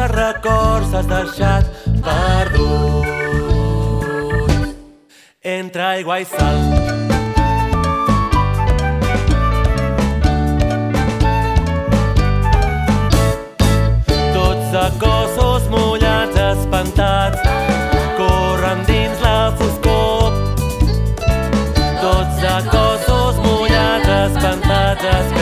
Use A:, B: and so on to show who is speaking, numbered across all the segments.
A: els records has deixat perdut entre aigua i sal. Tots a cossos mullats espantats corren dins la foscor. Tots a cossos mullats espantats escapant.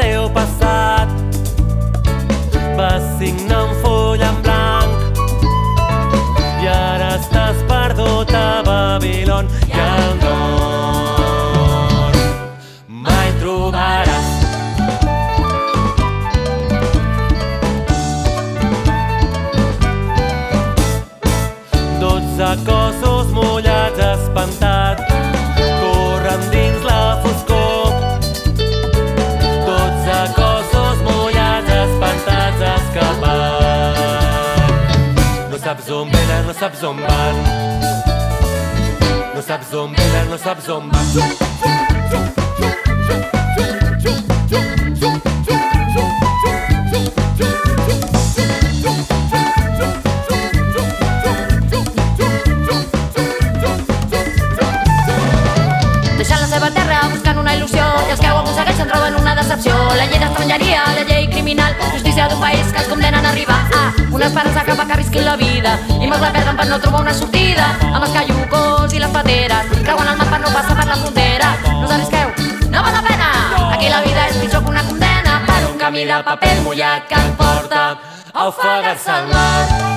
A: dotze cossos mullats espantats corren dins la foscor. Dotze cossos mullats espantats escapant no saps on venen, no saps on van. No saps on venen, no saps on van
B: il·lusió i els que ho aconsegueixen troben una decepció. La llei d'estrangeria, la llei criminal, justícia d'un país que els condenen a arribar a una esperança cap a que arrisquin la vida i molts la perden per no trobar una sortida amb els caiucos i les pateres creuen el mar per no passar per la frontera. No us arrisqueu, no val la pena. Aquí la vida és pitjor que una condena per un camí de paper mullat que et porta a ofegar-se al mar.